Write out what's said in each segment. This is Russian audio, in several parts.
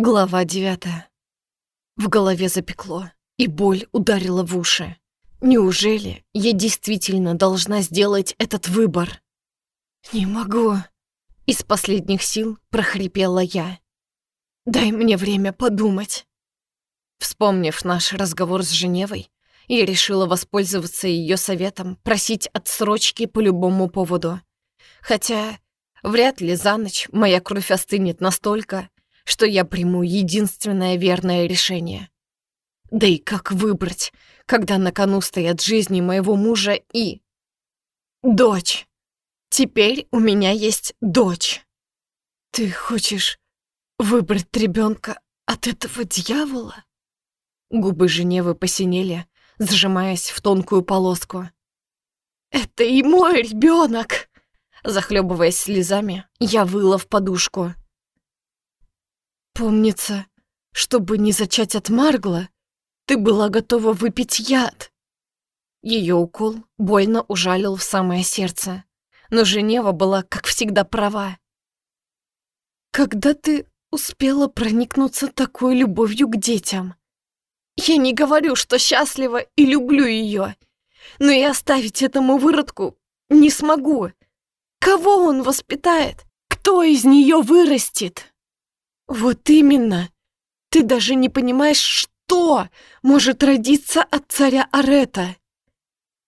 Глава девятая. В голове запекло, и боль ударила в уши. Неужели я действительно должна сделать этот выбор? «Не могу», — из последних сил прохрипела я. «Дай мне время подумать». Вспомнив наш разговор с Женевой, я решила воспользоваться ее советом просить отсрочки по любому поводу. Хотя вряд ли за ночь моя кровь остынет настолько, что я приму единственное верное решение. Да и как выбрать, когда на кону стоят жизни моего мужа и... Дочь. Теперь у меня есть дочь. Ты хочешь выбрать ребенка от этого дьявола? Губы Женевы посинели, сжимаясь в тонкую полоску. «Это и мой ребенок! Захлебываясь слезами, я выла в подушку. Помнится, чтобы не зачать от Маргла, ты была готова выпить яд. Ее укол больно ужалил в самое сердце, но Женева была, как всегда, права. Когда ты успела проникнуться такой любовью к детям? Я не говорю, что счастлива и люблю ее, но и оставить этому выродку не смогу. Кого он воспитает? Кто из нее вырастет? «Вот именно! Ты даже не понимаешь, что может родиться от царя Арета!»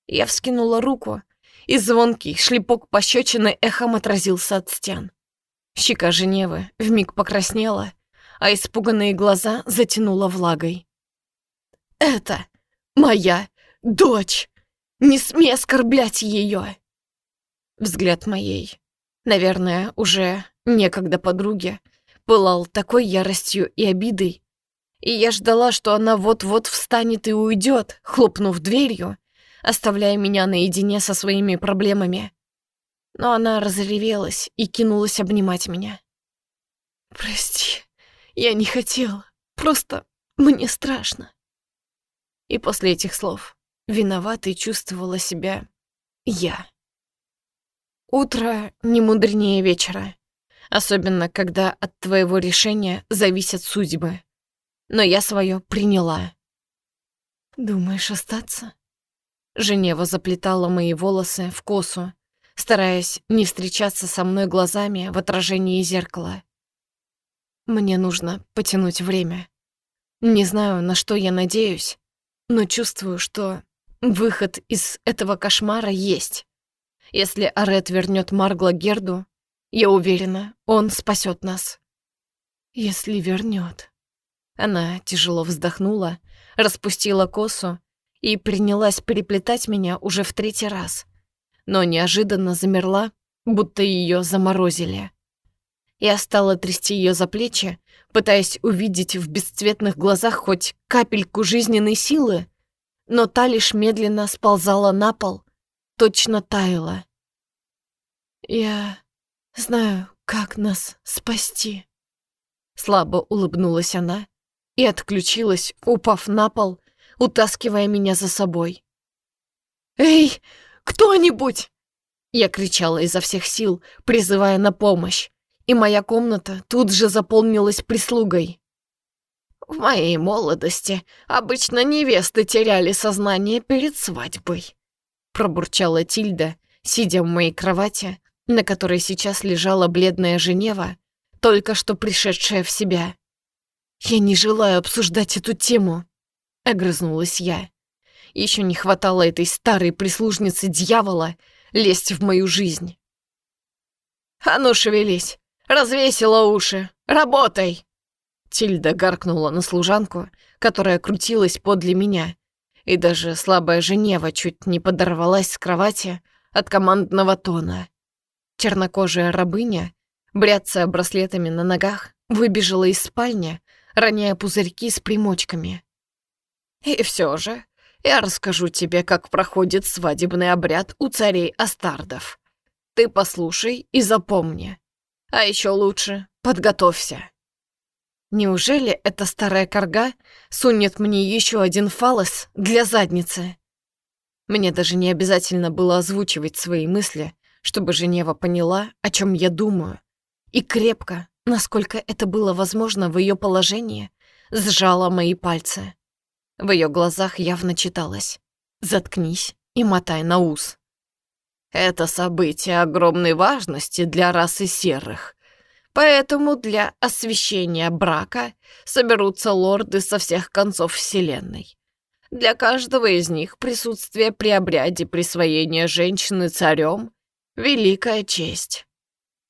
Я вскинула руку, и звонкий шлепок пощечины эхом отразился от стен. Щека Женевы вмиг покраснела, а испуганные глаза затянула влагой. «Это моя дочь! Не смей оскорблять ее!» Взгляд моей, наверное, уже некогда подруги, пылал такой яростью и обидой. И я ждала, что она вот-вот встанет и уйдет, хлопнув дверью, оставляя меня наедине со своими проблемами. Но она разревелась и кинулась обнимать меня. «Прости, я не хотела, просто мне страшно». И после этих слов виноватой чувствовала себя я. Утро не мудренее вечера особенно когда от твоего решения зависят судьбы. Но я свое приняла. «Думаешь остаться?» Женева заплетала мои волосы в косу, стараясь не встречаться со мной глазами в отражении зеркала. Мне нужно потянуть время. Не знаю, на что я надеюсь, но чувствую, что выход из этого кошмара есть. Если Арет вернет Маргла Герду, я уверена, он спасет нас. Если вернет. Она тяжело вздохнула, распустила косу и принялась переплетать меня уже в третий раз. Но неожиданно замерла, будто ее заморозили. Я стала трясти ее за плечи, пытаясь увидеть в бесцветных глазах хоть капельку жизненной силы, но та лишь медленно сползала на пол, точно таяла. Я Знаю, как нас спасти. Слабо улыбнулась она и отключилась, упав на пол, утаскивая меня за собой. «Эй, кто-нибудь!» Я кричала изо всех сил, призывая на помощь, и моя комната тут же заполнилась прислугой. В моей молодости обычно невесты теряли сознание перед свадьбой, пробурчала Тильда, сидя в моей кровати, на которой сейчас лежала бледная Женева, только что пришедшая в себя. «Я не желаю обсуждать эту тему», — огрызнулась я. Еще не хватало этой старой прислужницы дьявола лезть в мою жизнь. «А ну, шевелись! Развесила уши! Работай!» Тильда гаркнула на служанку, которая крутилась подле меня, и даже слабая Женева чуть не подорвалась с кровати от командного тона. Чернокожая рабыня, бряцая браслетами на ногах, выбежала из спальни, роняя пузырьки с примочками. «И все же, я расскажу тебе, как проходит свадебный обряд у царей Астардов. Ты послушай и запомни. А еще лучше подготовься». Неужели эта старая корга сунет мне еще один фалос для задницы? Мне даже не обязательно было озвучивать свои мысли, чтобы Женева поняла, о чем я думаю, и крепко, насколько это было возможно в ее положении, сжала мои пальцы. В ее глазах явно читалось «Заткнись и мотай на ус». Это событие огромной важности для расы серых, поэтому для освящения брака соберутся лорды со всех концов Вселенной. Для каждого из них присутствие при обряде присвоения женщины царем — великая честь.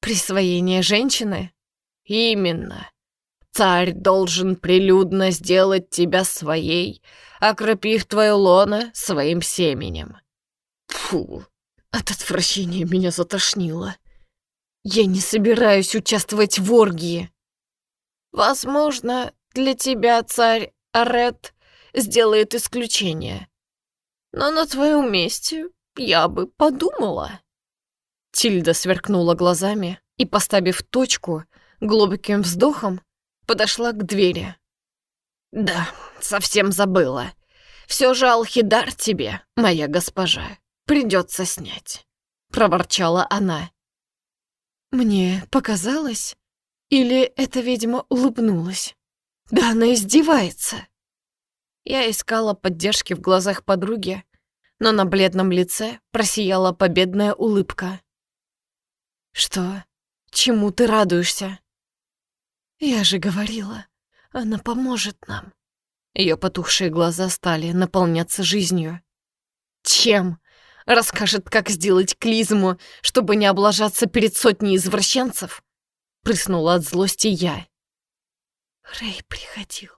Присвоение женщины? Именно. Царь должен прилюдно сделать тебя своей, окропив твое лоно своим семенем. Фу, от отвращения меня затошнило. Я не собираюсь участвовать в оргии. Возможно, для тебя царь Арет сделает исключение. Но на твоем месте я бы подумала. Тильда сверкнула глазами и, поставив точку, глубоким вздохом подошла к двери. «Да, совсем забыла. Все же Алхидар тебе, моя госпожа, придется снять», — проворчала она. Мне показалось, или эта ведьма улыбнулась? Да она издевается. Я искала поддержки в глазах подруги, но на бледном лице просияла победная улыбка. «Что? Чему ты радуешься?» «Я же говорила, она поможет нам». Ее потухшие глаза стали наполняться жизнью. «Чем? Расскажет, как сделать клизму, чтобы не облажаться перед сотней извращенцев?» Прыснула от злости я. Рэй приходил.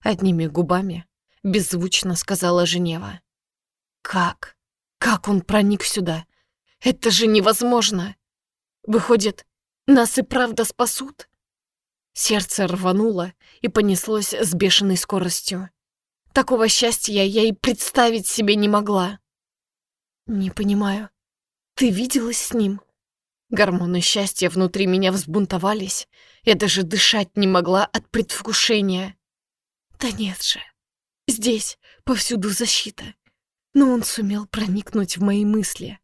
Одними губами беззвучно сказала Женева. «Как? Как он проник сюда? Это же невозможно! Выходит, нас и правда спасут?» Сердце рвануло и понеслось с бешеной скоростью. Такого счастья я и представить себе не могла. «Не понимаю, ты виделась с ним?» Гормоны счастья внутри меня взбунтовались. Я даже дышать не могла от предвкушения. Да нет же. Здесь повсюду защита. Но он сумел проникнуть в мои мысли.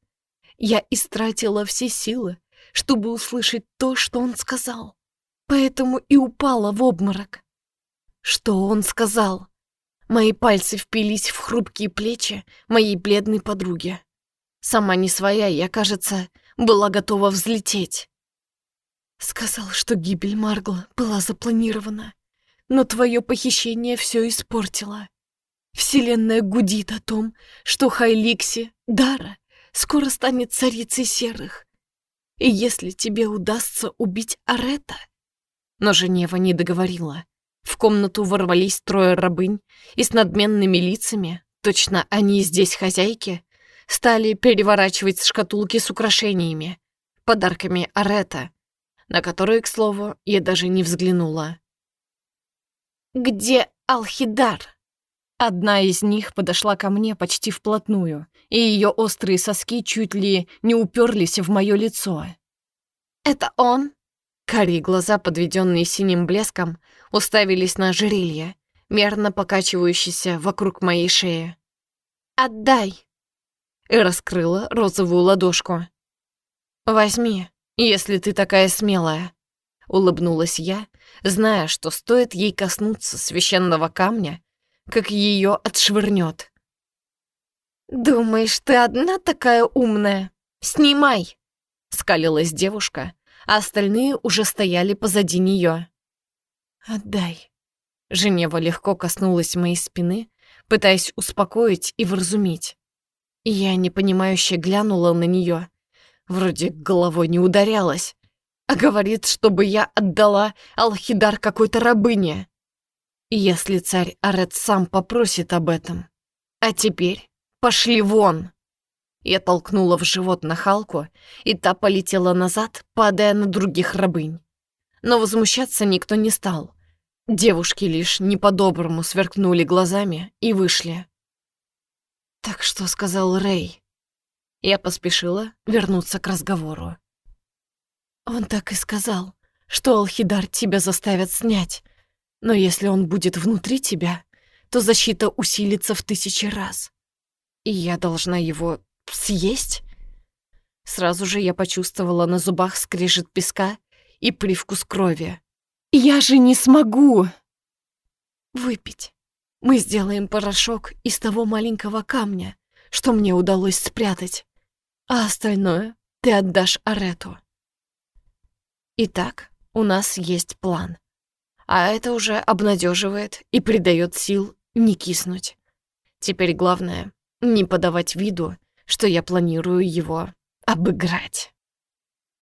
Я истратила все силы, чтобы услышать то, что он сказал. Поэтому и упала в обморок. Что он сказал? Мои пальцы впились в хрупкие плечи моей бледной подруги. Сама не своя, я, кажется, была готова взлететь. Сказал, что гибель Маргла была запланирована, но твое похищение все испортило. Вселенная гудит о том, что Хайликси, Дара, скоро станет царицей серых. И если тебе удастся убить Арета... Но Женева не договорила. В комнату ворвались трое рабынь и с надменными лицами, точно они здесь хозяйки, стали переворачивать шкатулки с украшениями, подарками Арета, на которые, к слову, я даже не взглянула. «Где Алхидар?» Одна из них подошла ко мне почти вплотную, и ее острые соски чуть ли не уперлись в мое лицо. «Это он?» Карие глаза, подведенные синим блеском, уставились на жерелье, мерно покачивающееся вокруг моей шеи. «Отдай!» и раскрыла розовую ладошку. «Возьми, если ты такая смелая», — улыбнулась я, зная, что стоит ей коснуться священного камня, как ее отшвырнет. «Думаешь, ты одна такая умная? Снимай!» — скалилась девушка, а остальные уже стояли позади нее. «Отдай». Женева легко коснулась моей спины, пытаясь успокоить и вразумить. Я непонимающе глянула на нее. Вроде головой не ударялась, а говорит, чтобы я отдала Алхидар какой-то рабыне. Если царь Арет сам попросит об этом. А теперь пошли вон. Я толкнула в живот нахалку, и та полетела назад, падая на других рабынь. Но возмущаться никто не стал. Девушки лишь не по-доброму сверкнули глазами и вышли. «Так что сказал Рэй?» Я поспешила вернуться к разговору. «Он так и сказал, что Алхидар тебя заставят снять, но если он будет внутри тебя, то защита усилится в тысячи раз. И я должна его съесть?» Сразу же я почувствовала на зубах скрежет песка и привкус крови. Я же не смогу выпить. Мы сделаем порошок из того маленького камня, что мне удалось спрятать, а остальное ты отдашь Арету. Итак, у нас есть план. А это уже обнадеживает и придает сил не киснуть. Теперь главное — не подавать виду, что я планирую его обыграть.